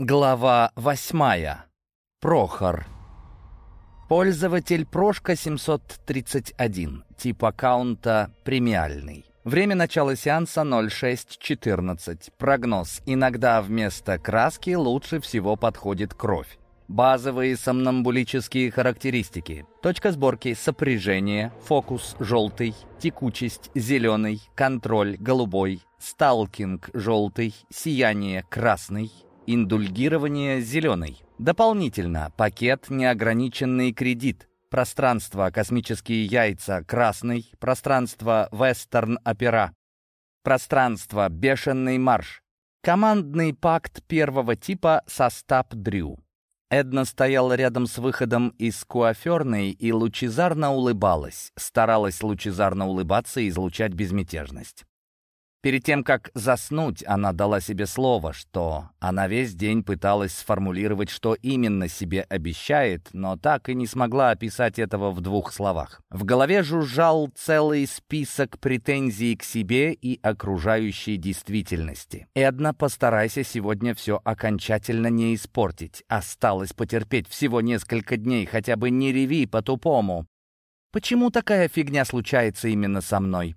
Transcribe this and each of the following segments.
Глава восьмая. Прохор. Пользователь Прошка 731. Тип аккаунта премиальный. Время начала сеанса 06.14. Прогноз. Иногда вместо краски лучше всего подходит кровь. Базовые сомнамбулические характеристики. Точка сборки, сопряжение, фокус желтый, текучесть зеленый, контроль голубой, сталкинг желтый, сияние красный, Индульгирование зеленый. Дополнительно пакет неограниченный кредит. Пространство космические яйца красный. Пространство вестерн опера. Пространство бешеный марш. Командный пакт первого типа состав Дрю. Эдна стояла рядом с выходом из куаферной и лучезарно улыбалась. Старалась лучезарно улыбаться и излучать безмятежность. Перед тем, как заснуть, она дала себе слово, что она весь день пыталась сформулировать, что именно себе обещает, но так и не смогла описать этого в двух словах. В голове жужжал целый список претензий к себе и окружающей действительности. «Эдна, постарайся сегодня все окончательно не испортить. Осталось потерпеть всего несколько дней, хотя бы не реви по-тупому. Почему такая фигня случается именно со мной?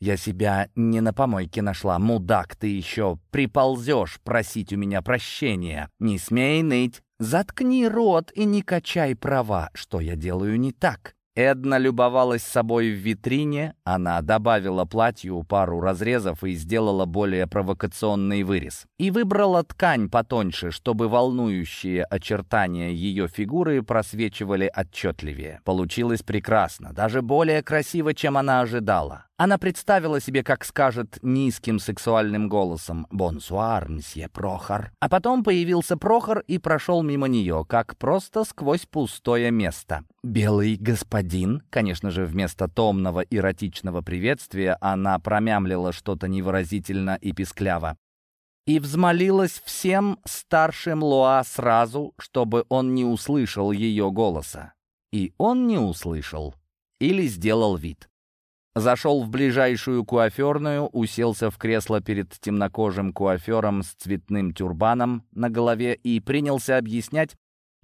Я себя не на помойке нашла. Мудак ты еще. Приползешь просить у меня прощения. Не смей ныть. Заткни рот и не качай права, что я делаю не так. Эдна любовалась собой в витрине, она добавила платью пару разрезов и сделала более провокационный вырез. И выбрала ткань потоньше, чтобы волнующие очертания ее фигуры просвечивали отчетливее. Получилось прекрасно, даже более красиво, чем она ожидала. Она представила себе, как скажет низким сексуальным голосом «Бонсуар, мсье Прохор». А потом появился Прохор и прошел мимо нее, как просто сквозь пустое место. «Белый господин», конечно же, вместо томного эротичного приветствия она промямлила что-то невыразительно и пискляво. И взмолилась всем старшим Луа сразу, чтобы он не услышал ее голоса. И он не услышал. Или сделал вид. Зашел в ближайшую куаферную, уселся в кресло перед темнокожим куафером с цветным тюрбаном на голове и принялся объяснять,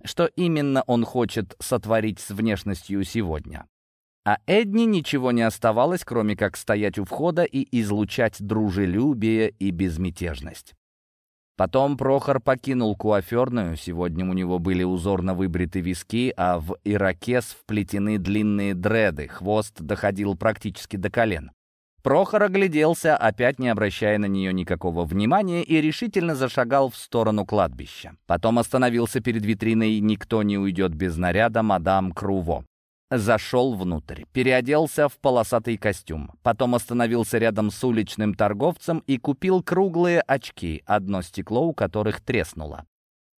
что именно он хочет сотворить с внешностью сегодня. А Эдни ничего не оставалось, кроме как стоять у входа и излучать дружелюбие и безмятежность. Потом Прохор покинул куаферную, сегодня у него были узорно выбриты виски, а в ирокез вплетены длинные дреды, хвост доходил практически до колен. Прохор огляделся, опять не обращая на нее никакого внимания, и решительно зашагал в сторону кладбища. Потом остановился перед витриной «Никто не уйдет без наряда» мадам Круво. Зашел внутрь, переоделся в полосатый костюм. Потом остановился рядом с уличным торговцем и купил круглые очки, одно стекло у которых треснуло.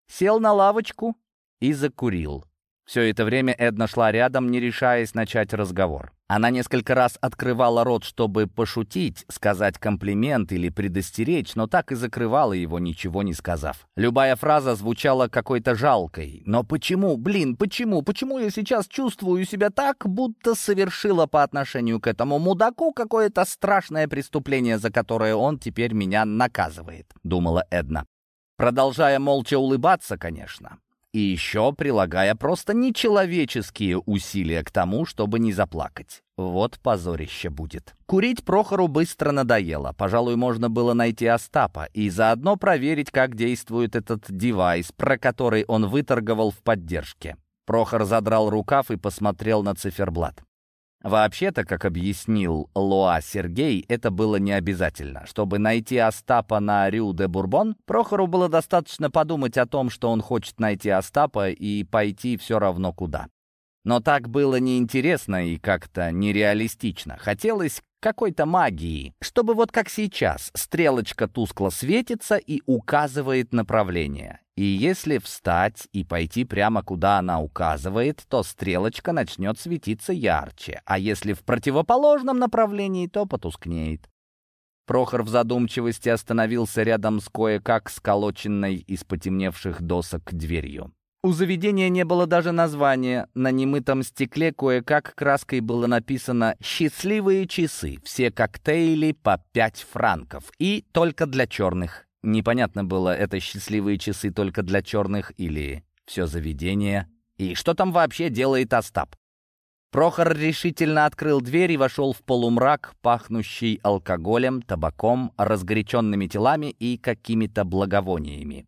Сел на лавочку и закурил. Все это время Эдна шла рядом, не решаясь начать разговор. Она несколько раз открывала рот, чтобы пошутить, сказать комплимент или предостеречь, но так и закрывала его, ничего не сказав. Любая фраза звучала какой-то жалкой. Но почему, блин, почему, почему я сейчас чувствую себя так, будто совершила по отношению к этому мудаку какое-то страшное преступление, за которое он теперь меня наказывает, думала Эдна. Продолжая молча улыбаться, конечно и еще прилагая просто нечеловеческие усилия к тому, чтобы не заплакать. Вот позорище будет. Курить Прохору быстро надоело. Пожалуй, можно было найти Остапа и заодно проверить, как действует этот девайс, про который он выторговал в поддержке. Прохор задрал рукав и посмотрел на циферблат. Вообще-то, как объяснил Луа Сергей, это было не обязательно. Чтобы найти Остапа на Рю-де-Бурбон, Прохору было достаточно подумать о том, что он хочет найти Остапа и пойти все равно куда. Но так было неинтересно и как-то нереалистично. Хотелось какой-то магии, чтобы вот как сейчас стрелочка тускло светится и указывает направление. И если встать и пойти прямо куда она указывает, то стрелочка начнет светиться ярче, а если в противоположном направлении, то потускнеет. Прохор в задумчивости остановился рядом с кое-как сколоченной из потемневших досок дверью. У заведения не было даже названия. На немытом стекле кое-как краской было написано «Счастливые часы. Все коктейли по 5 франков. И только для черных». Непонятно было, это счастливые часы только для черных или все заведение. И что там вообще делает Остап? Прохор решительно открыл дверь и вошел в полумрак, пахнущий алкоголем, табаком, разгоряченными телами и какими-то благовониями.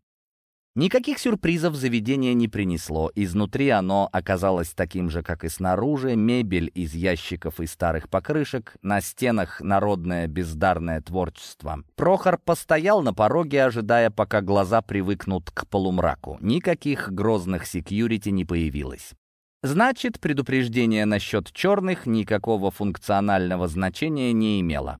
Никаких сюрпризов заведение не принесло. Изнутри оно оказалось таким же, как и снаружи. Мебель из ящиков и старых покрышек, на стенах народное бездарное творчество. Прохор постоял на пороге, ожидая, пока глаза привыкнут к полумраку. Никаких грозных секьюрити не появилось. Значит, предупреждение насчет черных никакого функционального значения не имело.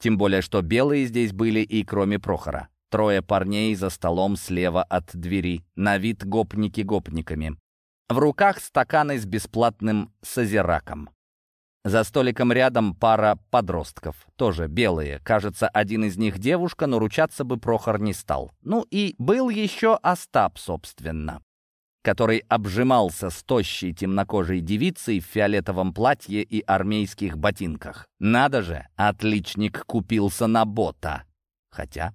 Тем более, что белые здесь были и кроме Прохора. Трое парней за столом слева от двери, на вид гопники гопниками. В руках стаканы с бесплатным созераком. За столиком рядом пара подростков, тоже белые. Кажется, один из них девушка, но ручаться бы Прохор не стал. Ну и был еще Остап, собственно, который обжимался с тощей темнокожей девицей в фиолетовом платье и армейских ботинках. Надо же, отличник купился на бота. Хотя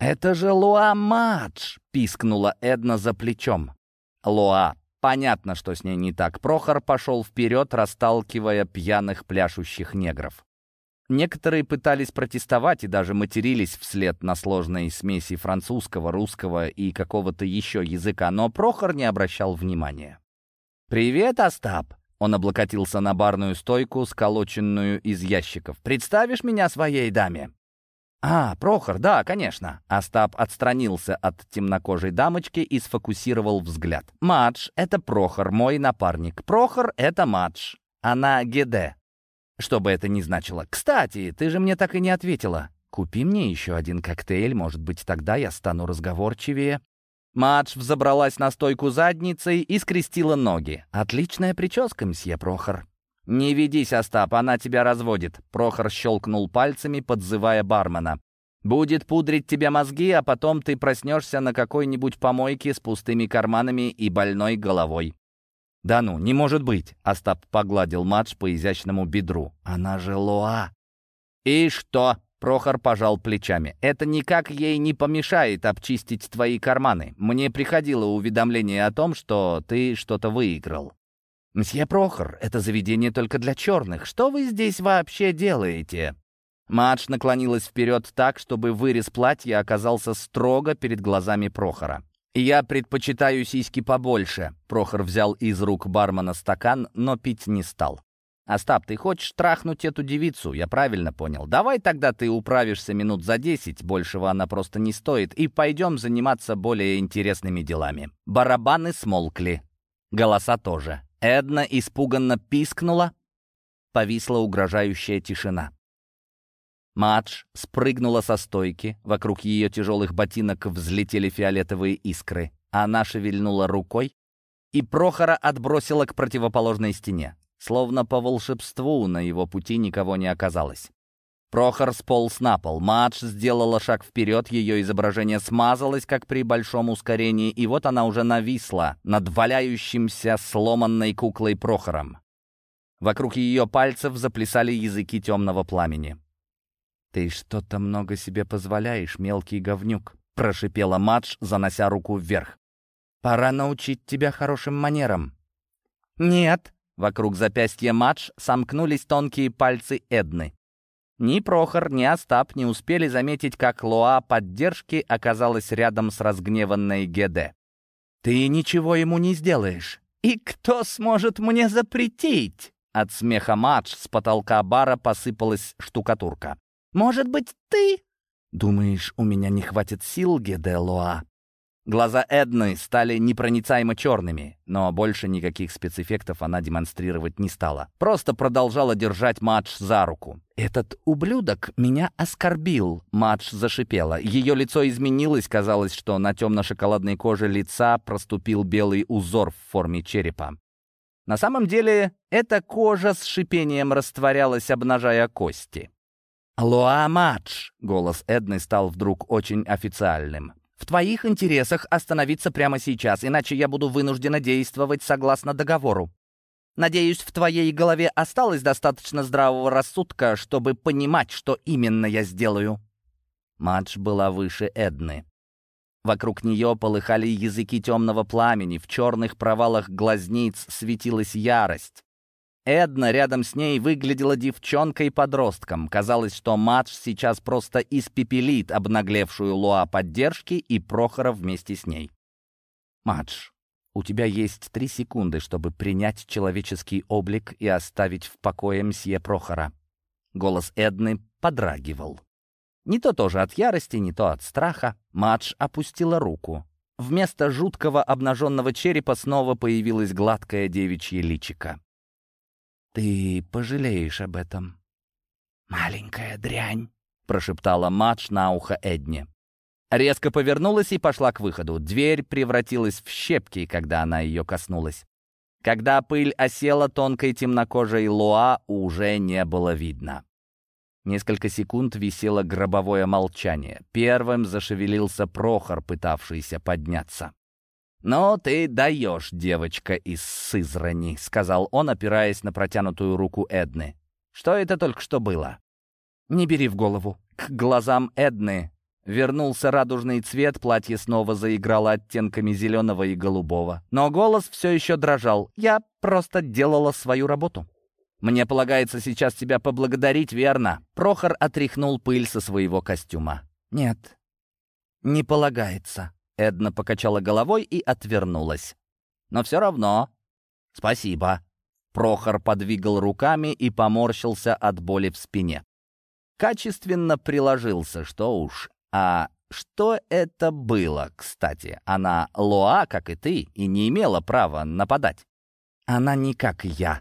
«Это же Луа Мадж!» — пискнула Эдна за плечом. «Луа. Понятно, что с ней не так. Прохор пошел вперед, расталкивая пьяных пляшущих негров. Некоторые пытались протестовать и даже матерились вслед на сложной смеси французского, русского и какого-то еще языка, но Прохор не обращал внимания. «Привет, Остап!» Он облокотился на барную стойку, сколоченную из ящиков. «Представишь меня своей даме?» «А, Прохор, да, конечно». Остап отстранился от темнокожей дамочки и сфокусировал взгляд. «Мадж — это Прохор, мой напарник. Прохор — это Мадж. Она Геде». Что бы это ни значило. «Кстати, ты же мне так и не ответила. Купи мне еще один коктейль, может быть, тогда я стану разговорчивее». Мадж взобралась на стойку задницей и скрестила ноги. «Отличная прическа, мсье Прохор». «Не ведись, Остап, она тебя разводит», — Прохор щелкнул пальцами, подзывая бармена. «Будет пудрить тебе мозги, а потом ты проснешься на какой-нибудь помойке с пустыми карманами и больной головой». «Да ну, не может быть!» — Остап погладил Мадж по изящному бедру. «Она же Луа!» «И что?» — Прохор пожал плечами. «Это никак ей не помешает обчистить твои карманы. Мне приходило уведомление о том, что ты что-то выиграл». «Мсье Прохор, это заведение только для черных. Что вы здесь вообще делаете?» Мадж наклонилась вперед так, чтобы вырез платья оказался строго перед глазами Прохора. «Я предпочитаю сиськи побольше», — Прохор взял из рук бармена стакан, но пить не стал. «Остап, ты хочешь трахнуть эту девицу? Я правильно понял. Давай тогда ты управишься минут за десять, большего она просто не стоит, и пойдем заниматься более интересными делами». Барабаны смолкли. Голоса тоже. Эдна испуганно пискнула. Повисла угрожающая тишина. Мадж спрыгнула со стойки. Вокруг ее тяжелых ботинок взлетели фиолетовые искры. Она шевельнула рукой, и Прохора отбросила к противоположной стене. Словно по волшебству на его пути никого не оказалось. Прохор сполз на пол. Мадж сделала шаг вперед, ее изображение смазалось, как при большом ускорении, и вот она уже нависла над валяющимся сломанной куклой Прохором. Вокруг ее пальцев заплясали языки темного пламени. «Ты что-то много себе позволяешь, мелкий говнюк», — прошипела Мадж, занося руку вверх. «Пора научить тебя хорошим манерам». «Нет», — вокруг запястья Мадж сомкнулись тонкие пальцы Эдны. Ни Прохор, ни Остап не успели заметить, как Лоа поддержки оказалась рядом с разгневанной Геде. «Ты ничего ему не сделаешь». «И кто сможет мне запретить?» От смеха Мадж с потолка бара посыпалась штукатурка. «Может быть, ты?» «Думаешь, у меня не хватит сил, Геде Лоа?» Глаза Эдны стали непроницаемо черными, но больше никаких спецэффектов она демонстрировать не стала. Просто продолжала держать Мадж за руку. «Этот ублюдок меня оскорбил», — Мадж зашипела. Ее лицо изменилось, казалось, что на темно-шоколадной коже лица проступил белый узор в форме черепа. На самом деле, эта кожа с шипением растворялась, обнажая кости. «Лоа Мадж!» — голос Эдны стал вдруг очень официальным. В твоих интересах остановиться прямо сейчас, иначе я буду вынуждена действовать согласно договору. Надеюсь, в твоей голове осталось достаточно здравого рассудка, чтобы понимать, что именно я сделаю». Мадж была выше Эдны. Вокруг нее полыхали языки темного пламени, в черных провалах глазниц светилась ярость. Эдна рядом с ней выглядела девчонкой-подростком. Казалось, что Мадж сейчас просто испепелит обнаглевшую Луа поддержки и Прохора вместе с ней. «Мадж, у тебя есть три секунды, чтобы принять человеческий облик и оставить в покое мсье Прохора». Голос Эдны подрагивал. Не то тоже от ярости, не то от страха. Мадж опустила руку. Вместо жуткого обнаженного черепа снова появилась гладкая девичья личика. «Ты пожалеешь об этом». «Маленькая дрянь», — прошептала Мадж на ухо Эдне. Резко повернулась и пошла к выходу. Дверь превратилась в щепки, когда она ее коснулась. Когда пыль осела тонкой темнокожей Луа, уже не было видно. Несколько секунд висело гробовое молчание. Первым зашевелился Прохор, пытавшийся подняться. «Ну, ты даешь, девочка из Сызрани», — сказал он, опираясь на протянутую руку Эдны. «Что это только что было?» «Не бери в голову». К глазам Эдны вернулся радужный цвет, платье снова заиграло оттенками зеленого и голубого. Но голос все еще дрожал. «Я просто делала свою работу». «Мне полагается сейчас тебя поблагодарить, верно?» Прохор отряхнул пыль со своего костюма. «Нет, не полагается». Эдна покачала головой и отвернулась. «Но все равно. Спасибо». Прохор подвигал руками и поморщился от боли в спине. Качественно приложился, что уж. А что это было, кстати? Она Лоа, как и ты, и не имела права нападать. Она не как я,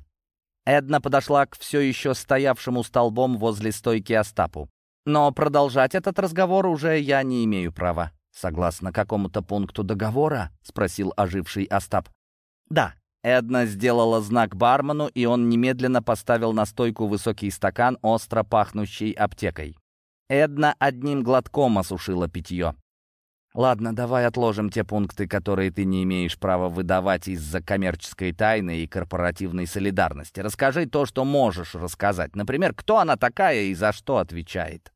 Эдна подошла к все еще стоявшему столбом возле стойки Остапу. «Но продолжать этот разговор уже я не имею права». «Согласно какому-то пункту договора?» — спросил оживший Остап. «Да». Эдна сделала знак бармену, и он немедленно поставил на стойку высокий стакан, остро пахнущий аптекой. Эдна одним глотком осушила питье. Ладно, давай отложим те пункты, которые ты не имеешь права выдавать из-за коммерческой тайны и корпоративной солидарности. Расскажи то, что можешь рассказать. Например, кто она такая и за что отвечает.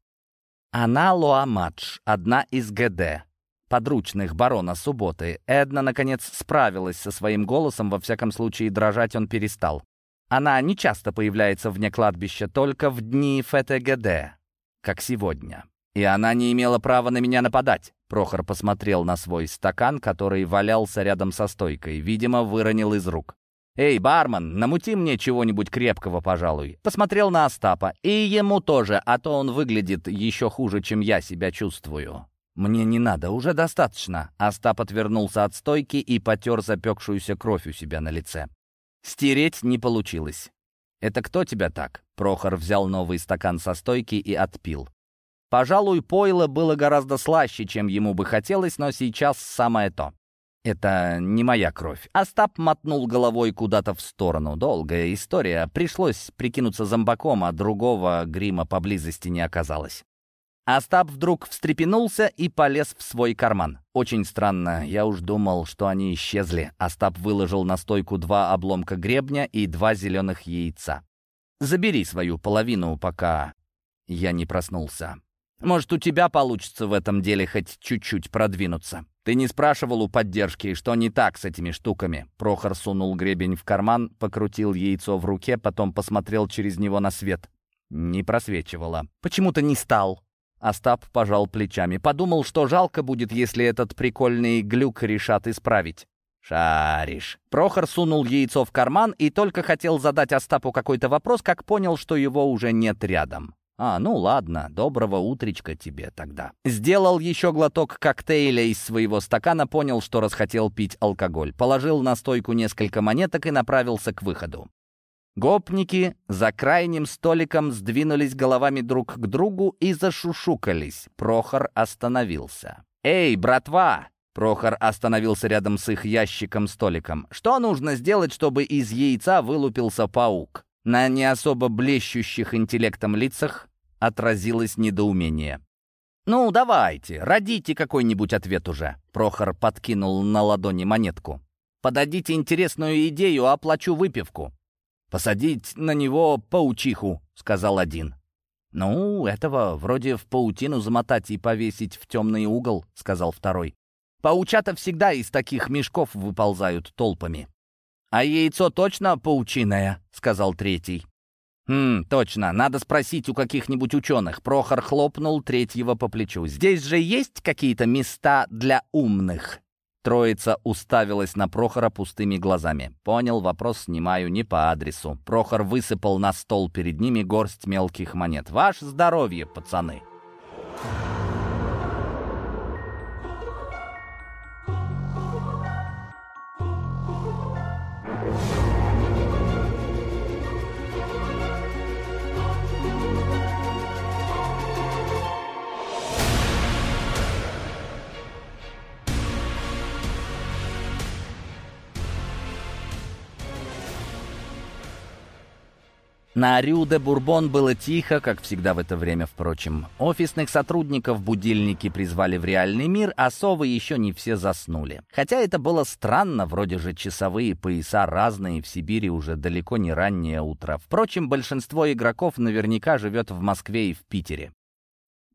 Она Луамадж, одна из ГД, подручных барона Субботы. Эдна, наконец, справилась со своим голосом, во всяком случае, дрожать он перестал. Она не часто появляется вне кладбища, только в дни ФТГД, как сегодня. И она не имела права на меня нападать. Прохор посмотрел на свой стакан, который валялся рядом со стойкой. Видимо, выронил из рук. «Эй, бармен, намути мне чего-нибудь крепкого, пожалуй». Посмотрел на Остапа. «И ему тоже, а то он выглядит еще хуже, чем я себя чувствую». «Мне не надо, уже достаточно». Остап отвернулся от стойки и потер запекшуюся кровь у себя на лице. Стереть не получилось. «Это кто тебя так?» Прохор взял новый стакан со стойки и отпил. Пожалуй, пойло было гораздо слаще, чем ему бы хотелось, но сейчас самое то. «Это не моя кровь». Остап мотнул головой куда-то в сторону. Долгая история. Пришлось прикинуться зомбаком, а другого грима поблизости не оказалось. Остап вдруг встрепенулся и полез в свой карман. Очень странно, я уж думал, что они исчезли. Остап выложил на стойку два обломка гребня и два зеленых яйца. «Забери свою половину, пока я не проснулся». Может, у тебя получится в этом деле хоть чуть-чуть продвинуться. Ты не спрашивал у поддержки, что не так с этими штуками?» Прохор сунул гребень в карман, покрутил яйцо в руке, потом посмотрел через него на свет. Не просвечивало. «Почему-то не стал». Остап пожал плечами. Подумал, что жалко будет, если этот прикольный глюк решат исправить. «Шаришь». Прохор сунул яйцо в карман и только хотел задать Остапу какой-то вопрос, как понял, что его уже нет рядом. «А, ну ладно, доброго утречка тебе тогда». Сделал еще глоток коктейля из своего стакана, понял, что расхотел пить алкоголь. Положил на стойку несколько монеток и направился к выходу. Гопники за крайним столиком сдвинулись головами друг к другу и зашушукались. Прохор остановился. «Эй, братва!» Прохор остановился рядом с их ящиком-столиком. «Что нужно сделать, чтобы из яйца вылупился паук?» На не особо блещущих интеллектом лицах отразилось недоумение. «Ну, давайте, родите какой-нибудь ответ уже», — Прохор подкинул на ладони монетку. «Подадите интересную идею, оплачу выпивку». «Посадить на него паучиху», — сказал один. «Ну, этого вроде в паутину замотать и повесить в темный угол», — сказал второй. «Паучата всегда из таких мешков выползают толпами». «А яйцо точно паучиное?» — сказал третий. «Хм, точно, надо спросить у каких-нибудь ученых». Прохор хлопнул третьего по плечу. «Здесь же есть какие-то места для умных?» Троица уставилась на Прохора пустыми глазами. Понял, вопрос снимаю не по адресу. Прохор высыпал на стол перед ними горсть мелких монет. «Ваше здоровье, пацаны!» На Рю-де-Бурбон было тихо, как всегда в это время, впрочем. Офисных сотрудников будильники призвали в реальный мир, а совы еще не все заснули. Хотя это было странно, вроде же часовые пояса разные, в Сибири уже далеко не раннее утро. Впрочем, большинство игроков наверняка живет в Москве и в Питере.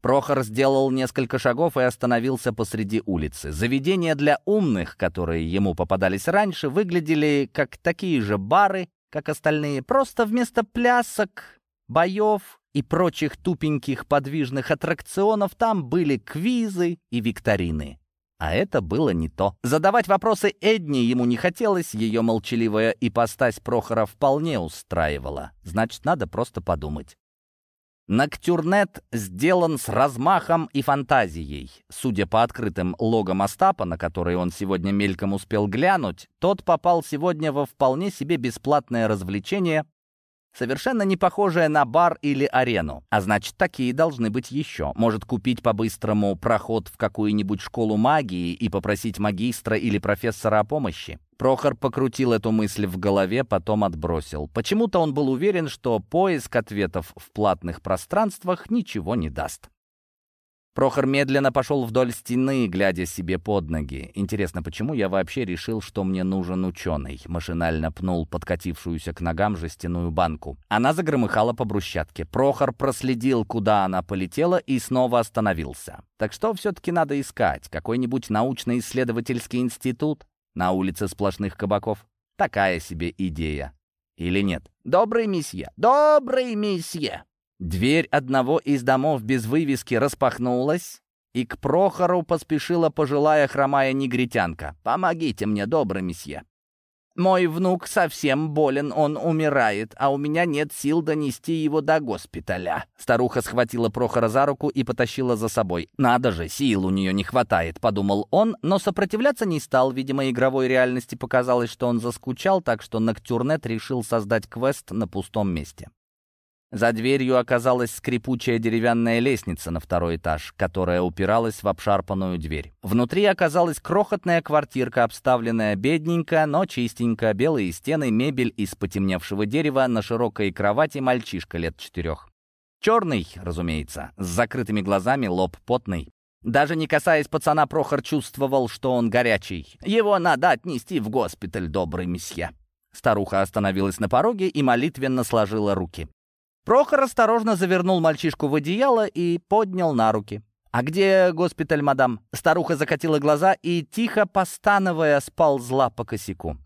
Прохор сделал несколько шагов и остановился посреди улицы. Заведения для умных, которые ему попадались раньше, выглядели как такие же бары, как остальные, просто вместо плясок, боев и прочих тупеньких подвижных аттракционов там были квизы и викторины. А это было не то. Задавать вопросы Эдни ему не хотелось, ее молчаливая ипостась Прохора вполне устраивала. Значит, надо просто подумать. Ноктюрнет сделан с размахом и фантазией. Судя по открытым логам Остапа, на которые он сегодня мельком успел глянуть, тот попал сегодня во вполне себе бесплатное развлечение Совершенно не похожая на бар или арену. А значит, такие должны быть еще. Может, купить по-быстрому проход в какую-нибудь школу магии и попросить магистра или профессора о помощи? Прохор покрутил эту мысль в голове, потом отбросил. Почему-то он был уверен, что поиск ответов в платных пространствах ничего не даст. Прохор медленно пошел вдоль стены, глядя себе под ноги. Интересно, почему я вообще решил, что мне нужен ученый? Машинально пнул подкатившуюся к ногам жестяную банку. Она загромыхала по брусчатке. Прохор проследил, куда она полетела, и снова остановился. Так что все-таки надо искать? Какой-нибудь научно-исследовательский институт? На улице сплошных кабаков? Такая себе идея. Или нет? «Добрый месье! Добрый месье!» Дверь одного из домов без вывески распахнулась, и к Прохору поспешила пожилая хромая негритянка. «Помогите мне, добрый месье. Мой внук совсем болен, он умирает, а у меня нет сил донести его до госпиталя». Старуха схватила Прохора за руку и потащила за собой. «Надо же, сил у нее не хватает», — подумал он, но сопротивляться не стал. Видимо, игровой реальности показалось, что он заскучал, так что Ноктюрнет решил создать квест на пустом месте. За дверью оказалась скрипучая деревянная лестница на второй этаж, которая упиралась в обшарпанную дверь. Внутри оказалась крохотная квартирка, обставленная бедненько, но чистенько, белые стены, мебель из потемневшего дерева, на широкой кровати мальчишка лет четырех. Черный, разумеется, с закрытыми глазами, лоб потный. Даже не касаясь пацана, Прохор чувствовал, что он горячий. «Его надо отнести в госпиталь, добрый месье». Старуха остановилась на пороге и молитвенно сложила руки. Прохор осторожно завернул мальчишку в одеяло и поднял на руки. «А где госпиталь, мадам?» Старуха закатила глаза и, тихо постановая, сползла по косяку.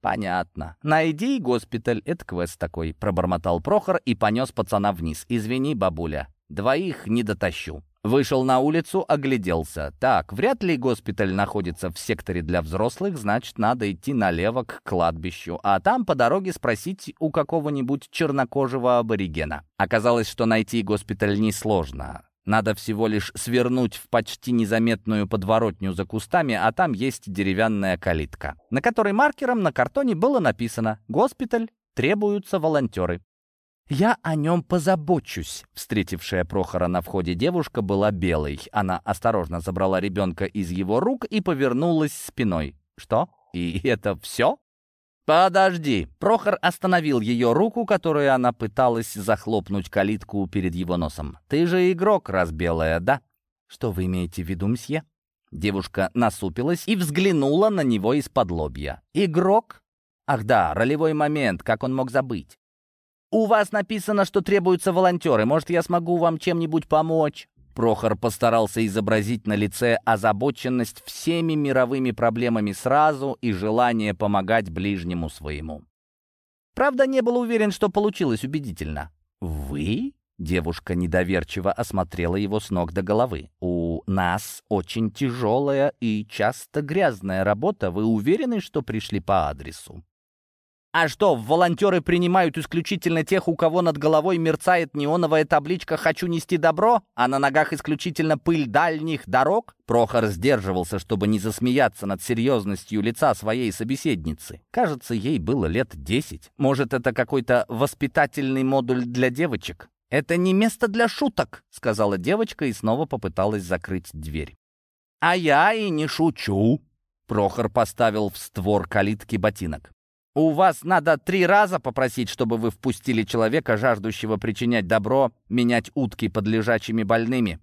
«Понятно. Найди госпиталь, это квест такой», — пробормотал Прохор и понес пацана вниз. «Извини, бабуля, двоих не дотащу». Вышел на улицу, огляделся. Так, вряд ли госпиталь находится в секторе для взрослых, значит, надо идти налево к кладбищу, а там по дороге спросить у какого-нибудь чернокожего аборигена. Оказалось, что найти госпиталь несложно. Надо всего лишь свернуть в почти незаметную подворотню за кустами, а там есть деревянная калитка, на которой маркером на картоне было написано «Госпиталь, требуются волонтеры». «Я о нем позабочусь». Встретившая Прохора на входе девушка была белой. Она осторожно забрала ребенка из его рук и повернулась спиной. «Что? И это все?» «Подожди!» Прохор остановил ее руку, которую она пыталась захлопнуть калитку перед его носом. «Ты же игрок, раз белая, да?» «Что вы имеете в виду, мсье?» Девушка насупилась и взглянула на него из-под лобья. «Игрок? Ах да, ролевой момент, как он мог забыть? «У вас написано, что требуются волонтеры. Может, я смогу вам чем-нибудь помочь?» Прохор постарался изобразить на лице озабоченность всеми мировыми проблемами сразу и желание помогать ближнему своему. Правда, не был уверен, что получилось убедительно. «Вы?» — девушка недоверчиво осмотрела его с ног до головы. «У нас очень тяжелая и часто грязная работа. Вы уверены, что пришли по адресу?» А что, волонтеры принимают исключительно тех, у кого над головой мерцает неоновая табличка «Хочу нести добро», а на ногах исключительно пыль дальних дорог? Прохор сдерживался, чтобы не засмеяться над серьезностью лица своей собеседницы. Кажется, ей было лет десять. Может, это какой-то воспитательный модуль для девочек? «Это не место для шуток», — сказала девочка и снова попыталась закрыть дверь. «А я и не шучу», — Прохор поставил в створ калитки ботинок. У вас надо три раза попросить, чтобы вы впустили человека, жаждущего причинять добро, менять утки под лежачими больными».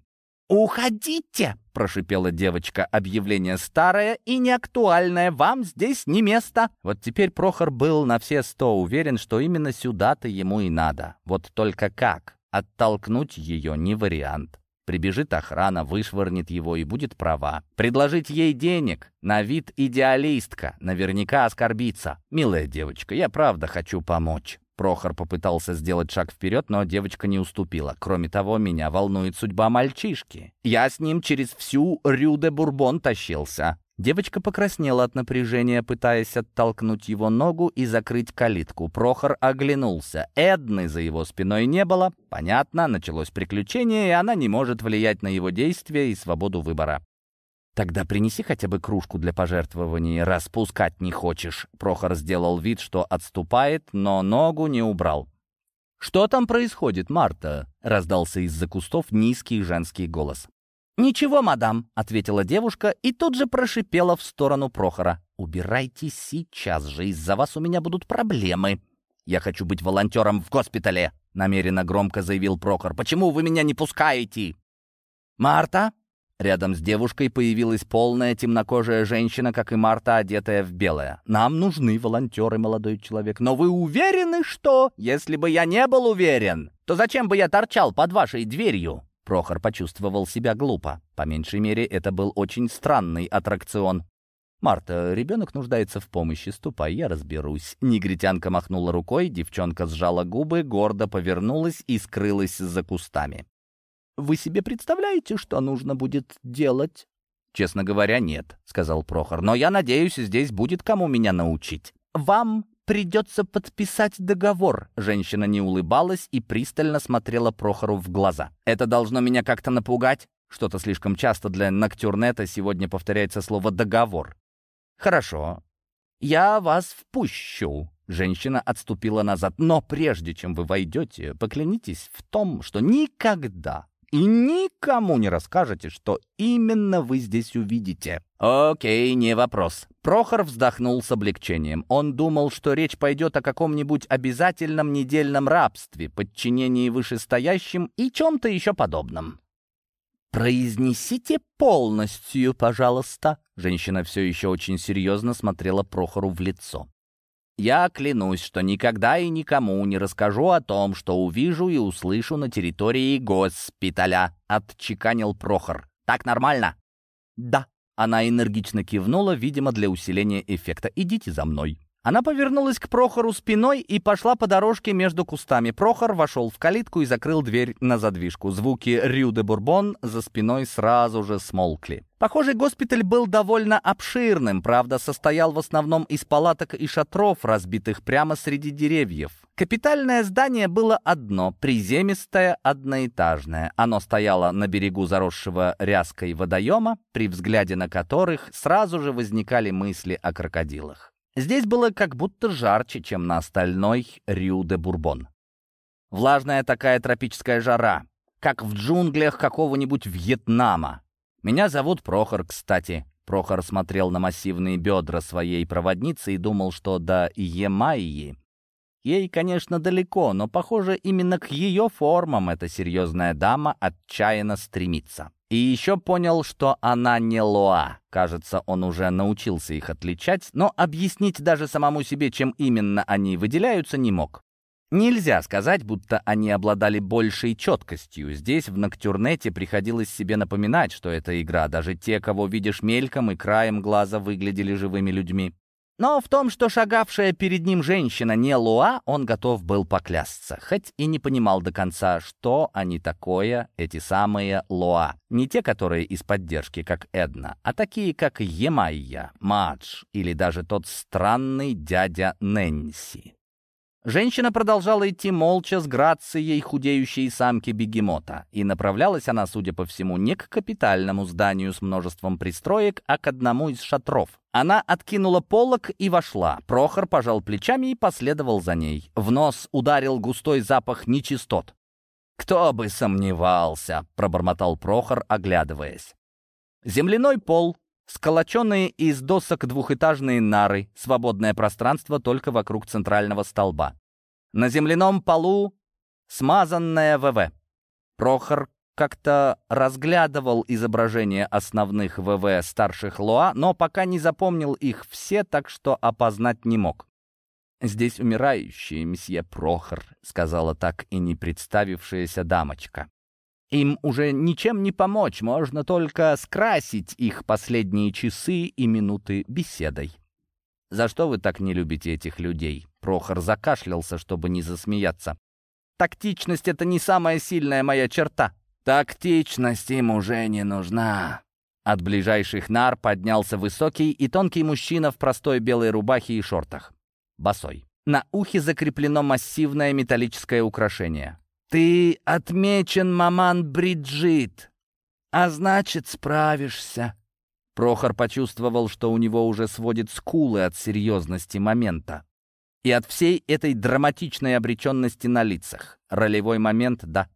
«Уходите!» — прошипела девочка. «Объявление старое и неактуальное. Вам здесь не место». Вот теперь Прохор был на все сто уверен, что именно сюда-то ему и надо. Вот только как? Оттолкнуть ее не вариант. Прибежит охрана, вышвырнет его и будет права. Предложить ей денег, на вид идеалистка, наверняка оскорбится. «Милая девочка, я правда хочу помочь». Прохор попытался сделать шаг вперед, но девочка не уступила. Кроме того, меня волнует судьба мальчишки. Я с ним через всю Рю-де-Бурбон тащился. Девочка покраснела от напряжения, пытаясь оттолкнуть его ногу и закрыть калитку. Прохор оглянулся. Эдны за его спиной не было. Понятно, началось приключение, и она не может влиять на его действия и свободу выбора. «Тогда принеси хотя бы кружку для пожертвований, раз пускать не хочешь». Прохор сделал вид, что отступает, но ногу не убрал. «Что там происходит, Марта?» — раздался из-за кустов низкий женский голос. «Ничего, мадам», — ответила девушка и тут же прошипела в сторону Прохора. «Убирайтесь сейчас же, из-за вас у меня будут проблемы. Я хочу быть волонтером в госпитале», — намеренно громко заявил Прохор. «Почему вы меня не пускаете?» «Марта?» Рядом с девушкой появилась полная темнокожая женщина, как и Марта, одетая в белое. «Нам нужны волонтеры, молодой человек. Но вы уверены, что...» «Если бы я не был уверен, то зачем бы я торчал под вашей дверью?» Прохор почувствовал себя глупо. По меньшей мере, это был очень странный аттракцион. «Марта, ребенок нуждается в помощи. Ступай, я разберусь». Негритянка махнула рукой, девчонка сжала губы, гордо повернулась и скрылась за кустами. «Вы себе представляете, что нужно будет делать?» «Честно говоря, нет», — сказал Прохор. «Но я надеюсь, здесь будет кому меня научить». «Вам придется подписать договор». Женщина не улыбалась и пристально смотрела Прохору в глаза. «Это должно меня как-то напугать?» Что-то слишком часто для Ноктюрнета сегодня повторяется слово «договор». «Хорошо. Я вас впущу». Женщина отступила назад. «Но прежде чем вы войдете, поклянитесь в том, что никогда и никому не расскажете, что именно вы здесь увидите». «Окей, не вопрос». Прохор вздохнул с облегчением. Он думал, что речь пойдет о каком-нибудь обязательном недельном рабстве, подчинении вышестоящим и чем-то еще подобном. «Произнесите полностью, пожалуйста». Женщина все еще очень серьезно смотрела Прохору в лицо. Я клянусь, что никогда и никому не расскажу о том, что увижу и услышу на территории госпиталя», — отчеканил Прохор. «Так нормально?» «Да». Она энергично кивнула, видимо, для усиления эффекта. «Идите за мной». Она повернулась к Прохору спиной и пошла по дорожке между кустами. Прохор вошел в калитку и закрыл дверь на задвижку. Звуки «Рю де Бурбон» за спиной сразу же смолкли. Похоже, госпиталь был довольно обширным, правда, состоял в основном из палаток и шатров, разбитых прямо среди деревьев. Капитальное здание было одно, приземистое, одноэтажное. Оно стояло на берегу заросшего ряской водоема, при взгляде на которых сразу же возникали мысли о крокодилах. Здесь было как будто жарче, чем на остальной Рю-де-Бурбон. Влажная такая тропическая жара, как в джунглях какого-нибудь Вьетнама. Меня зовут Прохор, кстати. Прохор смотрел на массивные бедра своей проводницы и думал, что до Емайи ей, конечно, далеко, но, похоже, именно к ее формам эта серьезная дама отчаянно стремится. И еще понял, что она не Лоа. Кажется, он уже научился их отличать, но объяснить даже самому себе, чем именно они выделяются, не мог. Нельзя сказать, будто они обладали большей четкостью. Здесь, в Ноктюрнете, приходилось себе напоминать, что это игра. Даже те, кого видишь мельком и краем глаза, выглядели живыми людьми. Но в том, что шагавшая перед ним женщина не Луа, он готов был поклясться, хоть и не понимал до конца, что они такое, эти самые Луа. Не те, которые из поддержки, как Эдна, а такие, как Емайя, Мадж или даже тот странный дядя Нэнси. Женщина продолжала идти молча с грацией худеющей самки бегемота, и направлялась она, судя по всему, не к капитальному зданию с множеством пристроек, а к одному из шатров. Она откинула полог и вошла. Прохор пожал плечами и последовал за ней. В нос ударил густой запах нечистот. «Кто бы сомневался!» — пробормотал Прохор, оглядываясь. Земляной пол, Сколоченные из досок двухэтажные нары, свободное пространство только вокруг центрального столба. На земляном полу смазанная ВВ. Прохор как-то разглядывал изображения основных ВВ старших Лоа, но пока не запомнил их все, так что опознать не мог. «Здесь умирающие, месье Прохор», — сказала так и не представившаяся дамочка. Им уже ничем не помочь, можно только скрасить их последние часы и минуты беседой. «За что вы так не любите этих людей?» Прохор закашлялся, чтобы не засмеяться. «Тактичность — это не самая сильная моя черта». «Тактичность им уже не нужна». От ближайших нар поднялся высокий и тонкий мужчина в простой белой рубахе и шортах. Босой. На ухе закреплено массивное металлическое украшение. Ты отмечен, маман Бриджит, а значит, справишься. Прохор почувствовал, что у него уже сводит скулы от серьезности момента. И от всей этой драматичной обреченности на лицах. Ролевой момент, да.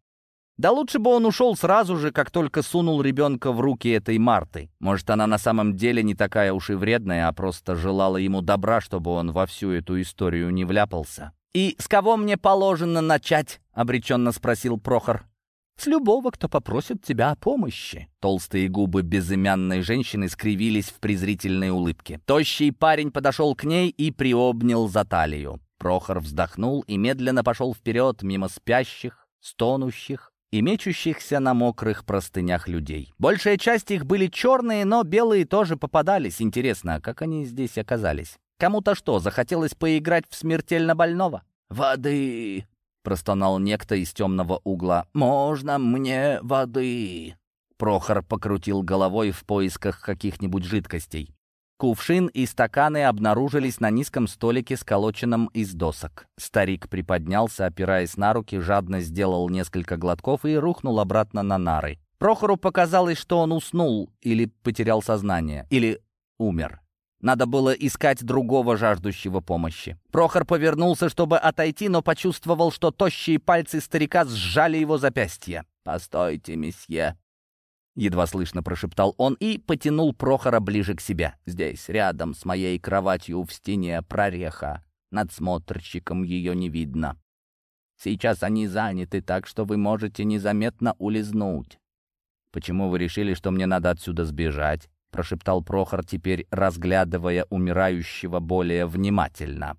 Да лучше бы он ушел сразу же, как только сунул ребенка в руки этой Марты. Может, она на самом деле не такая уж и вредная, а просто желала ему добра, чтобы он во всю эту историю не вляпался. «И с кого мне положено начать?» — обреченно спросил Прохор. «С любого, кто попросит тебя о помощи». Толстые губы безымянной женщины скривились в презрительной улыбке. Тощий парень подошел к ней и приобнял за талию. Прохор вздохнул и медленно пошел вперед мимо спящих, стонущих и мечущихся на мокрых простынях людей. Большая часть их были черные, но белые тоже попадались. Интересно, как они здесь оказались? Кому-то что, захотелось поиграть в смертельно больного? «Воды!» — простонал некто из темного угла. «Можно мне воды?» Прохор покрутил головой в поисках каких-нибудь жидкостей. Кувшин и стаканы обнаружились на низком столике, сколоченном из досок. Старик приподнялся, опираясь на руки, жадно сделал несколько глотков и рухнул обратно на нары. Прохору показалось, что он уснул или потерял сознание, или умер. Надо было искать другого жаждущего помощи. Прохор повернулся, чтобы отойти, но почувствовал, что тощие пальцы старика сжали его запястье. «Постойте, месье!» Едва слышно прошептал он и потянул Прохора ближе к себе. «Здесь, рядом с моей кроватью в стене прореха. Надсмотрщиком ее не видно. Сейчас они заняты, так что вы можете незаметно улизнуть. Почему вы решили, что мне надо отсюда сбежать?» — прошептал Прохор, теперь разглядывая умирающего более внимательно.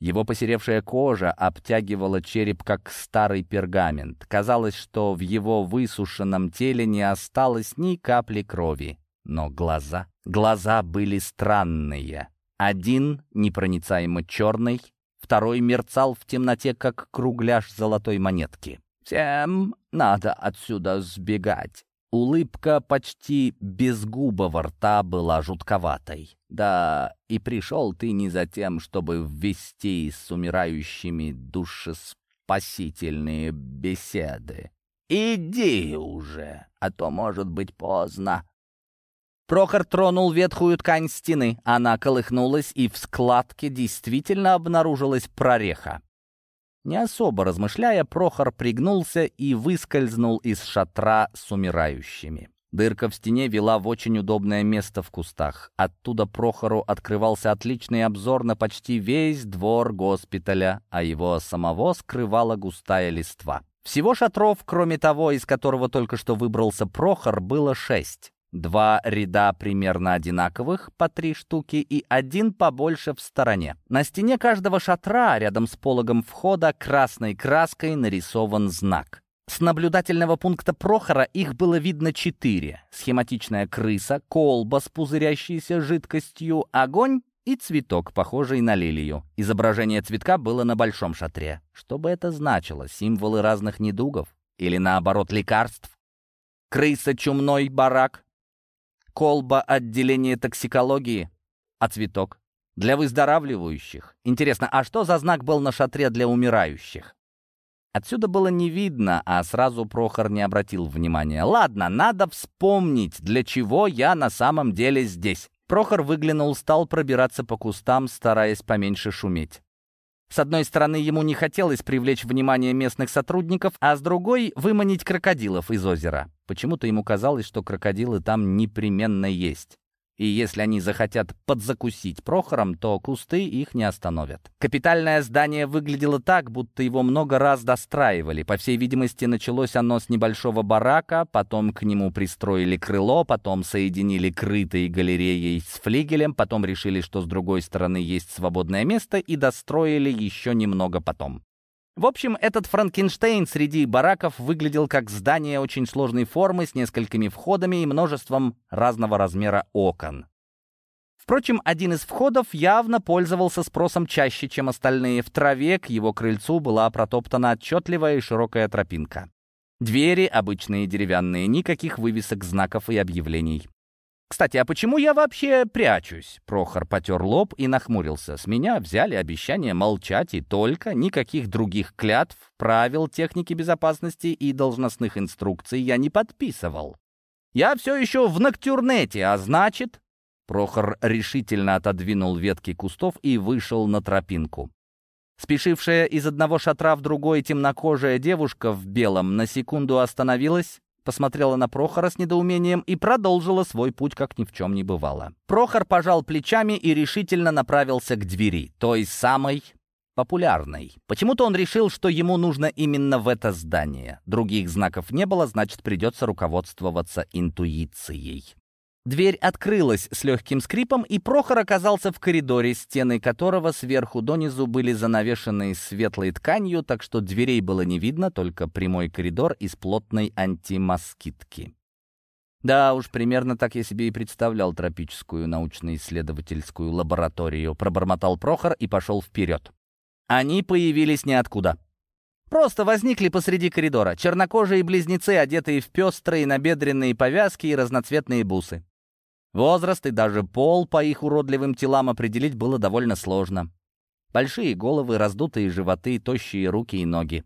Его посеревшая кожа обтягивала череп, как старый пергамент. Казалось, что в его высушенном теле не осталось ни капли крови. Но глаза... Глаза были странные. Один непроницаемо черный, второй мерцал в темноте, как кругляш золотой монетки. «Всем надо отсюда сбегать», Улыбка почти безгубого рта была жутковатой. «Да, и пришел ты не за тем, чтобы ввести с умирающими душеспасительные беседы. Иди уже, а то может быть поздно». Прохор тронул ветхую ткань стены. Она колыхнулась, и в складке действительно обнаружилась прореха. Не особо размышляя, Прохор пригнулся и выскользнул из шатра с умирающими. Дырка в стене вела в очень удобное место в кустах. Оттуда Прохору открывался отличный обзор на почти весь двор госпиталя, а его самого скрывала густая листва. Всего шатров, кроме того, из которого только что выбрался Прохор, было шесть. Два ряда примерно одинаковых, по три штуки, и один побольше в стороне. На стене каждого шатра, рядом с пологом входа, красной краской нарисован знак. С наблюдательного пункта Прохора их было видно четыре. Схематичная крыса, колба с пузырящейся жидкостью, огонь и цветок, похожий на лилию. Изображение цветка было на большом шатре. Что бы это значило? Символы разных недугов? Или наоборот, лекарств? Крыса, чумной барак, колба отделение токсикологии, а цветок для выздоравливающих. Интересно, а что за знак был на шатре для умирающих? Отсюда было не видно, а сразу Прохор не обратил внимания. «Ладно, надо вспомнить, для чего я на самом деле здесь». Прохор выглянул, стал пробираться по кустам, стараясь поменьше шуметь. С одной стороны, ему не хотелось привлечь внимание местных сотрудников, а с другой — выманить крокодилов из озера. Почему-то ему казалось, что крокодилы там непременно есть и если они захотят подзакусить Прохором, то кусты их не остановят. Капитальное здание выглядело так, будто его много раз достраивали. По всей видимости, началось оно с небольшого барака, потом к нему пристроили крыло, потом соединили крытой галереей с флигелем, потом решили, что с другой стороны есть свободное место и достроили еще немного потом. В общем, этот Франкенштейн среди бараков выглядел как здание очень сложной формы с несколькими входами и множеством разного размера окон. Впрочем, один из входов явно пользовался спросом чаще, чем остальные. В траве к его крыльцу была протоптана отчетливая и широкая тропинка. Двери обычные деревянные, никаких вывесок, знаков и объявлений. «Кстати, а почему я вообще прячусь?» Прохор потер лоб и нахмурился. «С меня взяли обещание молчать и только, никаких других клятв, правил техники безопасности и должностных инструкций я не подписывал. Я все еще в Ноктюрнете, а значит...» Прохор решительно отодвинул ветки кустов и вышел на тропинку. Спешившая из одного шатра в другой темнокожая девушка в белом на секунду остановилась, посмотрела на Прохора с недоумением и продолжила свой путь, как ни в чем не бывало. Прохор пожал плечами и решительно направился к двери, той самой популярной. Почему-то он решил, что ему нужно именно в это здание. Других знаков не было, значит, придется руководствоваться интуицией. Дверь открылась с легким скрипом, и Прохор оказался в коридоре, стены которого сверху донизу были занавешены светлой тканью, так что дверей было не видно, только прямой коридор из плотной антимоскитки. Да уж, примерно так я себе и представлял тропическую научно-исследовательскую лабораторию, пробормотал Прохор и пошел вперед. Они появились ниоткуда. Просто возникли посреди коридора, чернокожие близнецы, одетые в пестрые набедренные повязки и разноцветные бусы. Возраст и даже пол по их уродливым телам определить было довольно сложно. Большие головы, раздутые животы, тощие руки и ноги.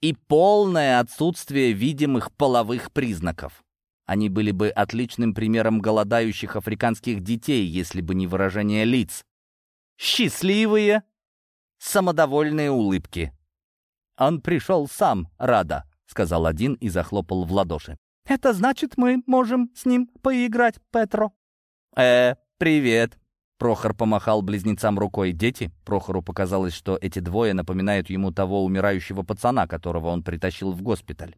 И полное отсутствие видимых половых признаков. Они были бы отличным примером голодающих африканских детей, если бы не выражение лиц. Счастливые, самодовольные улыбки. «Он пришел сам, Рада», — сказал один и захлопал в ладоши. «Это значит, мы можем с ним поиграть, Петро?» «Э, привет!» Прохор помахал близнецам рукой. «Дети?» Прохору показалось, что эти двое напоминают ему того умирающего пацана, которого он притащил в госпиталь.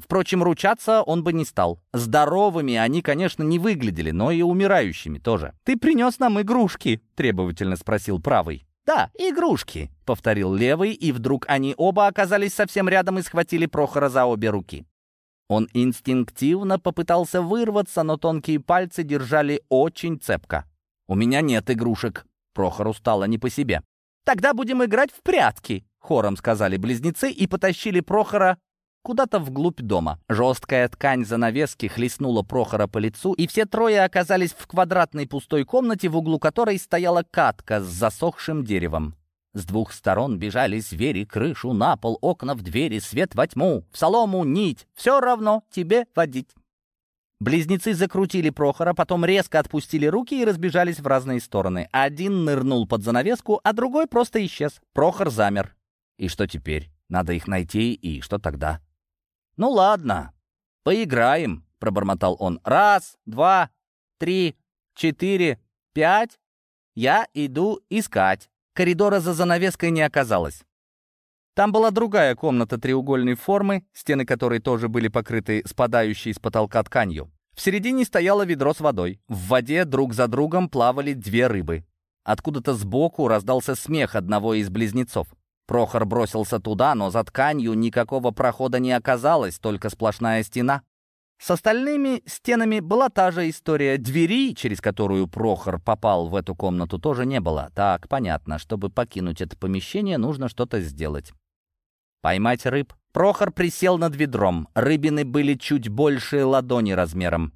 Впрочем, ручаться он бы не стал. Здоровыми они, конечно, не выглядели, но и умирающими тоже. «Ты принес нам игрушки?» — требовательно спросил правый. «Да, игрушки», — повторил левый, и вдруг они оба оказались совсем рядом и схватили Прохора за обе руки. Он инстинктивно попытался вырваться, но тонкие пальцы держали очень цепко. «У меня нет игрушек». Прохору стало не по себе. «Тогда будем играть в прятки», — хором сказали близнецы и потащили Прохора куда-то вглубь дома. Жесткая ткань занавески хлестнула Прохора по лицу, и все трое оказались в квадратной пустой комнате, в углу которой стояла катка с засохшим деревом. С двух сторон бежали звери, крышу, на пол, окна в двери, свет во тьму, в солому, нить. Все равно тебе водить. Близнецы закрутили Прохора, потом резко отпустили руки и разбежались в разные стороны. Один нырнул под занавеску, а другой просто исчез. Прохор замер. И что теперь? Надо их найти, и что тогда? «Ну ладно, поиграем», — пробормотал он. «Раз, два, три, четыре, пять. Я иду искать». Коридора за занавеской не оказалось. Там была другая комната треугольной формы, стены которой тоже были покрыты спадающей с потолка тканью. В середине стояло ведро с водой. В воде друг за другом плавали две рыбы. Откуда-то сбоку раздался смех одного из близнецов. Прохор бросился туда, но за тканью никакого прохода не оказалось, только сплошная стена. С остальными стенами была та же история. Двери, через которую Прохор попал в эту комнату, тоже не было. Так, понятно, чтобы покинуть это помещение, нужно что-то сделать. Поймать рыб. Прохор присел над ведром. Рыбины были чуть больше ладони размером.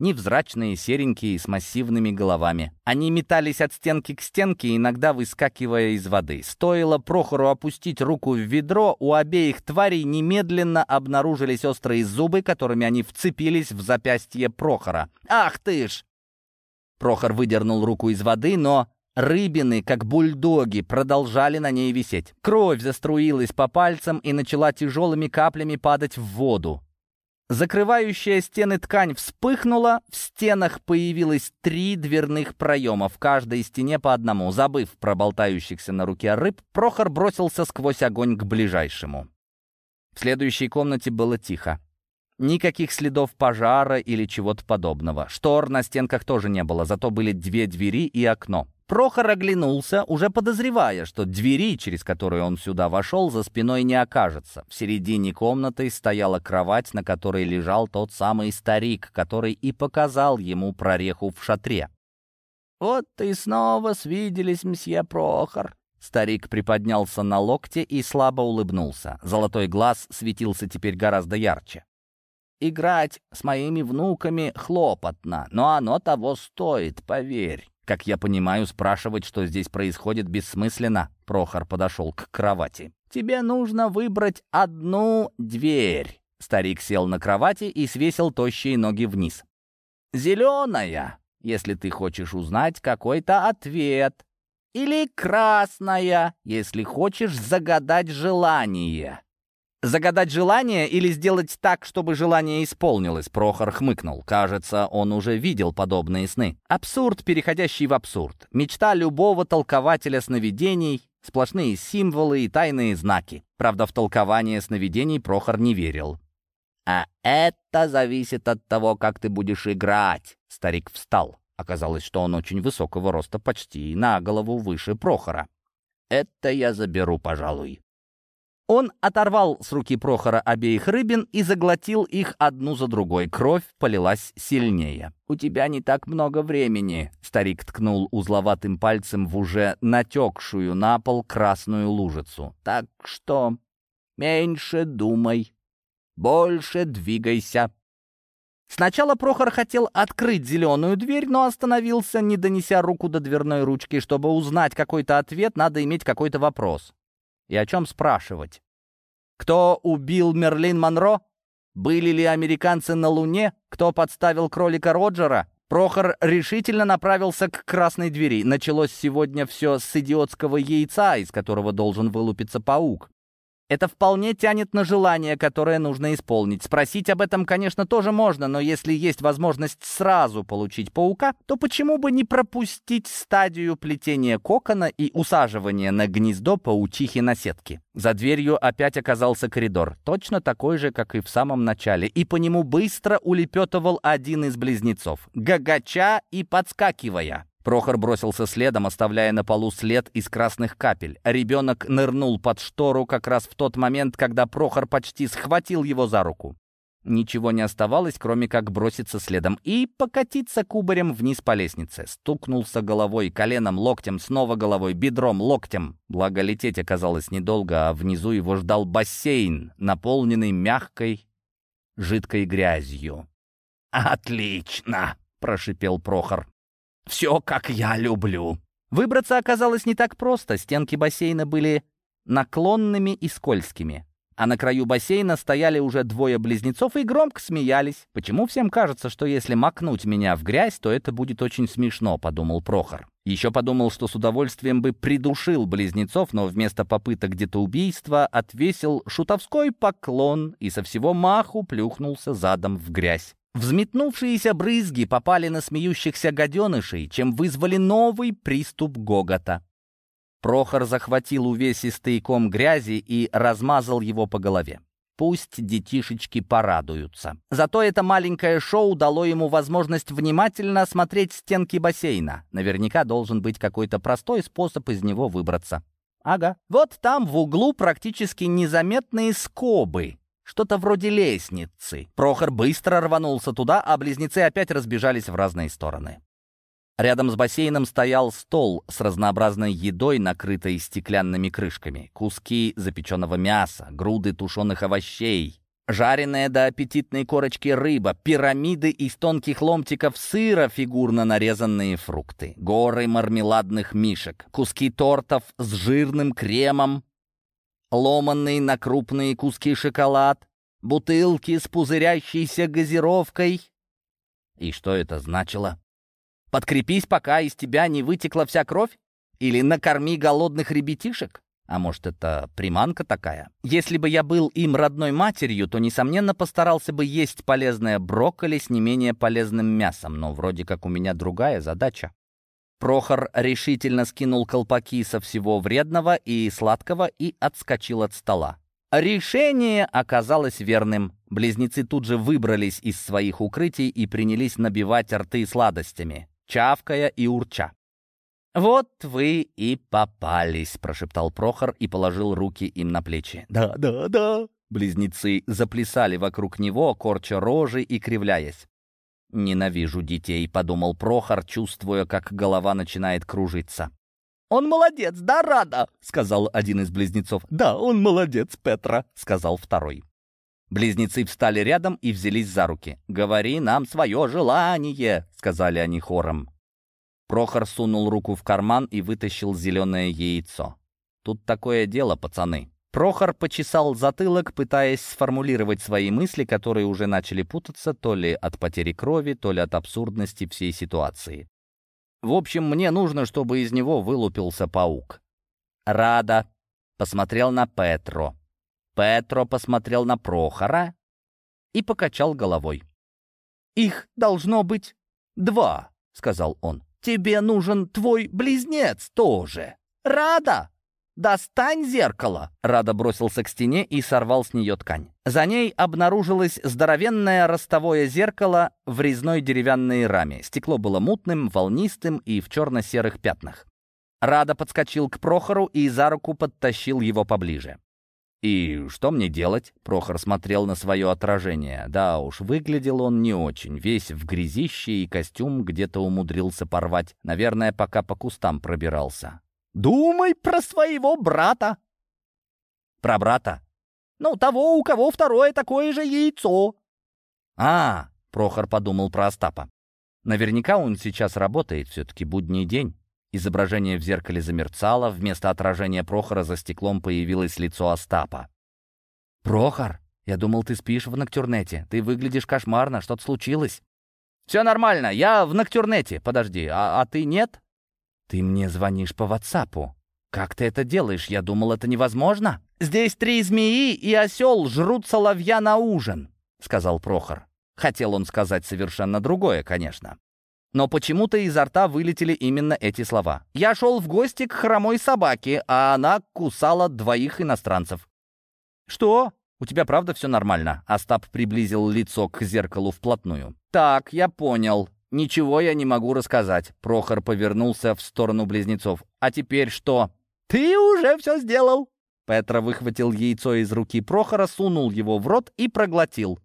Невзрачные, серенькие, с массивными головами. Они метались от стенки к стенке, иногда выскакивая из воды. Стоило Прохору опустить руку в ведро, у обеих тварей немедленно обнаружились острые зубы, которыми они вцепились в запястье Прохора. «Ах ты ж!» Прохор выдернул руку из воды, но рыбины, как бульдоги, продолжали на ней висеть. Кровь заструилась по пальцам и начала тяжелыми каплями падать в воду. Закрывающая стены ткань вспыхнула, в стенах появилось три дверных проема, в каждой стене по одному. Забыв про болтающихся на руке рыб, Прохор бросился сквозь огонь к ближайшему. В следующей комнате было тихо. Никаких следов пожара или чего-то подобного. Штор на стенках тоже не было, зато были две двери и окно. Прохор оглянулся, уже подозревая, что двери, через которые он сюда вошел, за спиной не окажется. В середине комнаты стояла кровать, на которой лежал тот самый старик, который и показал ему прореху в шатре. «Вот и снова свиделись, мсье Прохор», Старик приподнялся на локте и слабо улыбнулся. Золотой глаз светился теперь гораздо ярче. «Играть с моими внуками хлопотно, но оно того стоит, поверь. Как я понимаю, спрашивать, что здесь происходит, бессмысленно. Прохор подошел к кровати. «Тебе нужно выбрать одну дверь». Старик сел на кровати и свесил тощие ноги вниз. «Зеленая, если ты хочешь узнать какой-то ответ. Или красная, если хочешь загадать желание». Загадать желание или сделать так, чтобы желание исполнилось, Прохор хмыкнул. Кажется, он уже видел подобные сны. Абсурд, переходящий в абсурд. Мечта любого толкователя сновидений, сплошные символы и тайные знаки. Правда, в толкование сновидений Прохор не верил. «А это зависит от того, как ты будешь играть», — старик встал. Оказалось, что он очень высокого роста, почти на голову выше Прохора. «Это я заберу, пожалуй». Он оторвал с руки Прохора обеих рыбин и заглотил их одну за другой. Кровь полилась сильнее. «У тебя не так много времени», — старик ткнул узловатым пальцем в уже натекшую на пол красную лужицу. «Так что меньше думай, больше двигайся». Сначала Прохор хотел открыть зеленую дверь, но остановился, не донеся руку до дверной ручки. Чтобы узнать какой-то ответ, надо иметь какой-то вопрос. И о чем спрашивать? Кто убил Мерлин Монро? Были ли американцы на Луне? Кто подставил кролика Роджера? Прохор решительно направился к красной двери. Началось сегодня все с идиотского яйца, из которого должен вылупиться паук. Это вполне тянет на желание, которое нужно исполнить. Спросить об этом, конечно, тоже можно, но если есть возможность сразу получить паука, то почему бы не пропустить стадию плетения кокона и усаживания на гнездо паучихи на сетке? За дверью опять оказался коридор, точно такой же, как и в самом начале, и по нему быстро улепетывал один из близнецов, гагача и подскакивая. Прохор бросился следом, оставляя на полу след из красных капель. Ребенок нырнул под штору как раз в тот момент, когда Прохор почти схватил его за руку. Ничего не оставалось, кроме как броситься следом и покатиться кубарем вниз по лестнице. Стукнулся головой, коленом, локтем, снова головой, бедром, локтем. Благо лететь оказалось недолго, а внизу его ждал бассейн, наполненный мягкой, жидкой грязью. «Отлично!» — прошипел Прохор. Все, как я люблю». Выбраться оказалось не так просто. Стенки бассейна были наклонными и скользкими. А на краю бассейна стояли уже двое близнецов и громко смеялись. «Почему всем кажется, что если макнуть меня в грязь, то это будет очень смешно?» — подумал Прохор. Еще подумал, что с удовольствием бы придушил близнецов, но вместо попыток где-то убийства отвесил шутовской поклон и со всего маху плюхнулся задом в грязь. Взметнувшиеся брызги попали на смеющихся гаденышей, чем вызвали новый приступ гогота. Прохор захватил увесистый ком грязи и размазал его по голове. Пусть детишечки порадуются. Зато это маленькое шоу дало ему возможность внимательно осмотреть стенки бассейна. Наверняка должен быть какой-то простой способ из него выбраться. Ага. Вот там в углу практически незаметные скобы. Что-то вроде лестницы. Прохор быстро рванулся туда, а близнецы опять разбежались в разные стороны. Рядом с бассейном стоял стол с разнообразной едой, накрытой стеклянными крышками. Куски запеченного мяса, груды тушеных овощей, жареная до аппетитной корочки рыба, пирамиды из тонких ломтиков сыра, фигурно нарезанные фрукты, горы мармеладных мишек, куски тортов с жирным кремом, ломанный на крупные куски шоколад, бутылки с пузырящейся газировкой. И что это значило? Подкрепись, пока из тебя не вытекла вся кровь? Или накорми голодных ребятишек? А может, это приманка такая? Если бы я был им родной матерью, то, несомненно, постарался бы есть полезное брокколи с не менее полезным мясом, но вроде как у меня другая задача. Прохор решительно скинул колпаки со всего вредного и сладкого и отскочил от стола. Решение оказалось верным. Близнецы тут же выбрались из своих укрытий и принялись набивать рты сладостями чавкая и урча. «Вот вы и попались», — прошептал Прохор и положил руки им на плечи. «Да, да, да». Близнецы заплясали вокруг него, корча рожи и кривляясь. «Ненавижу детей», — подумал Прохор, чувствуя, как голова начинает кружиться. «Он молодец, да, Рада?» — сказал один из близнецов. «Да, он молодец, Петра», — сказал второй. Близнецы встали рядом и взялись за руки. «Говори нам свое желание», — сказали они хором. Прохор сунул руку в карман и вытащил зеленое яйцо. «Тут такое дело, пацаны». Прохор почесал затылок, пытаясь сформулировать свои мысли, которые уже начали путаться то ли от потери крови, то ли от абсурдности всей ситуации. «В общем, мне нужно, чтобы из него вылупился паук». «Рада», — посмотрел на Петро. Петро посмотрел на Прохора и покачал головой. «Их должно быть два», — сказал он. «Тебе нужен твой близнец тоже. Рада!» «Достань зеркало!» Рада бросился к стене и сорвал с нее ткань. За ней обнаружилось здоровенное ростовое зеркало в резной деревянной раме. Стекло было мутным, волнистым и в черно-серых пятнах. Рада подскочил к Прохору и за руку подтащил его поближе. «И что мне делать?» Прохор смотрел на свое отражение. Да уж, выглядел он не очень, весь в грязище и костюм где-то умудрился порвать. Наверное, пока по кустам пробирался. «Думай про своего брата!» «Про брата?» «Ну, того, у кого второе такое же яйцо!» «А!» — Прохор подумал про Остапа. «Наверняка он сейчас работает, все-таки будний день». Изображение в зеркале замерцало, вместо отражения Прохора за стеклом появилось лицо Остапа. «Прохор, я думал, ты спишь в Ноктюрнете. Ты выглядишь кошмарно, что-то случилось?» «Все нормально, я в Ноктюрнете. Подожди, а, а ты нет?» «Ты мне звонишь по Ватсапу. Как ты это делаешь? Я думал, это невозможно». «Здесь три змеи и осел жрут соловья на ужин», — сказал Прохор. Хотел он сказать совершенно другое, конечно. Но почему-то изо рта вылетели именно эти слова. «Я шел в гости к хромой собаке, а она кусала двоих иностранцев». «Что? У тебя правда все нормально?» Остап приблизил лицо к зеркалу вплотную. «Так, я понял. Ничего я не могу рассказать». Прохор повернулся в сторону близнецов. «А теперь что?» «Ты уже все сделал!» Петра выхватил яйцо из руки Прохора, сунул его в рот и проглотил.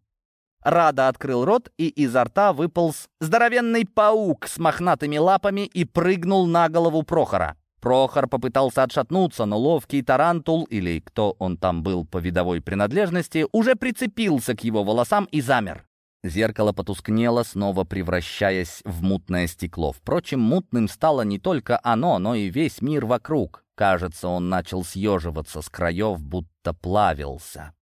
Рада открыл рот, и изо рта выполз здоровенный паук с мохнатыми лапами и прыгнул на голову Прохора. Прохор попытался отшатнуться, но ловкий тарантул, или кто он там был по видовой принадлежности, уже прицепился к его волосам и замер. Зеркало потускнело, снова превращаясь в мутное стекло. Впрочем, мутным стало не только оно, но и весь мир вокруг. Кажется, он начал съеживаться с краев, будто плавился.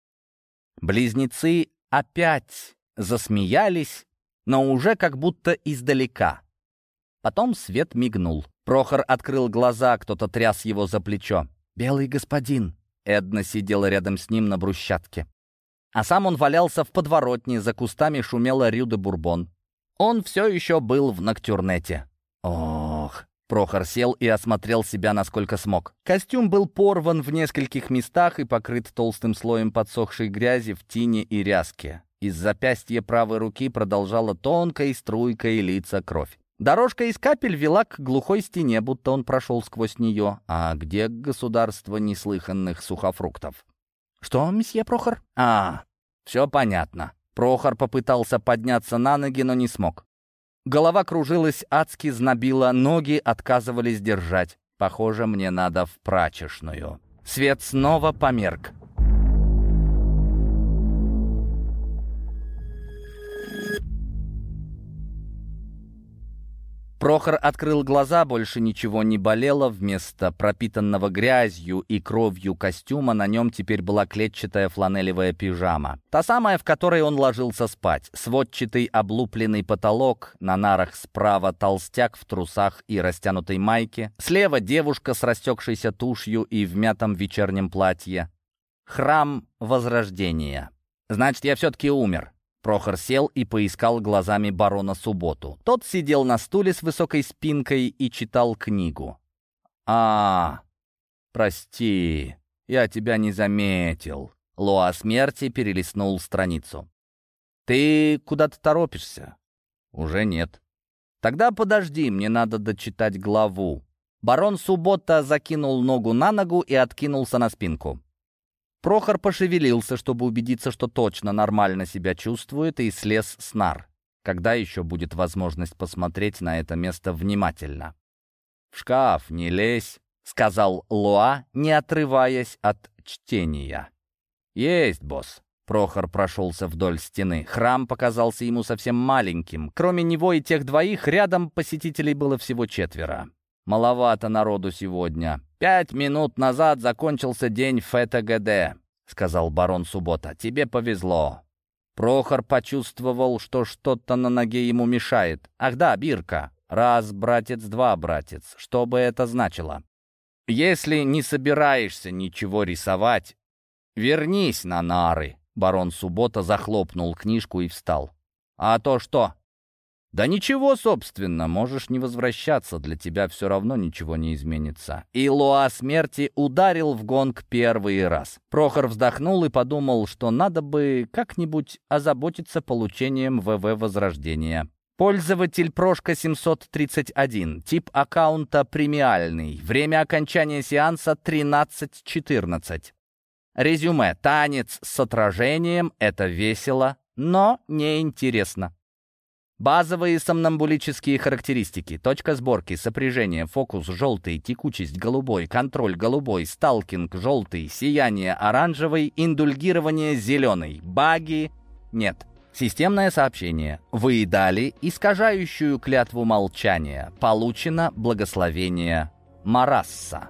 Близнецы опять засмеялись, но уже как будто издалека. Потом свет мигнул. Прохор открыл глаза, кто-то тряс его за плечо. «Белый господин!» Эдна сидела рядом с ним на брусчатке. А сам он валялся в подворотне, за кустами шумела Рю де Бурбон. Он все еще был в Ноктюрнете. Ох, Прохор сел и осмотрел себя насколько смог. Костюм был порван в нескольких местах и покрыт толстым слоем подсохшей грязи в тине и ряске. Из запястья правой руки продолжала тонкой струйкой литься кровь. Дорожка из капель вела к глухой стене, будто он прошел сквозь нее. А где государство неслыханных сухофруктов? «Что, месье Прохор?» «А, все понятно». Прохор попытался подняться на ноги, но не смог. Голова кружилась, адски знобила, ноги отказывались держать. Похоже, мне надо в прачечную. Свет снова померк. Прохор открыл глаза, больше ничего не болело. Вместо пропитанного грязью и кровью костюма на нем теперь была клетчатая фланелевая пижама. Та самая, в которой он ложился спать. Сводчатый облупленный потолок, на нарах справа толстяк в трусах и растянутой майке. Слева девушка с растекшейся тушью и в мятом вечернем платье. Храм Возрождения. Значит, я все-таки умер. Прохор сел и поискал глазами барона Субботу. Тот сидел на стуле с высокой спинкой и читал книгу. «А, прости, я тебя не заметил». Луа смерти перелистнул страницу. «Ты куда-то торопишься?» «Уже нет». «Тогда подожди, мне надо дочитать главу». Барон Суббота закинул ногу на ногу и откинулся на спинку. Прохор пошевелился, чтобы убедиться, что точно нормально себя чувствует, и слез с нар. Когда еще будет возможность посмотреть на это место внимательно? «В шкаф не лезь», — сказал Луа, не отрываясь от чтения. «Есть, босс». Прохор прошелся вдоль стены. Храм показался ему совсем маленьким. Кроме него и тех двоих, рядом посетителей было всего четверо. Маловато народу сегодня. Пять минут назад закончился день ФТГД, сказал барон Суббота. Тебе повезло. Прохор почувствовал, что что-то на ноге ему мешает. Ах да, бирка. Раз, братец, два, братец. Что бы это значило? Если не собираешься ничего рисовать, вернись на нары. Барон Суббота захлопнул книжку и встал. А то что? «Да ничего, собственно, можешь не возвращаться, для тебя все равно ничего не изменится». И Луа смерти ударил в гонг первый раз. Прохор вздохнул и подумал, что надо бы как-нибудь озаботиться получением ВВ Возрождения. Пользователь Прошка 731. Тип аккаунта премиальный. Время окончания сеанса 13.14. Резюме. Танец с отражением — это весело, но неинтересно. Базовые сомнамбулические характеристики. Точка сборки, сопряжение, фокус желтый, текучесть голубой, контроль голубой, сталкинг желтый, сияние оранжевый, индульгирование зеленый. Баги нет. Системное сообщение. Вы дали искажающую клятву молчания. Получено благословение Марасса.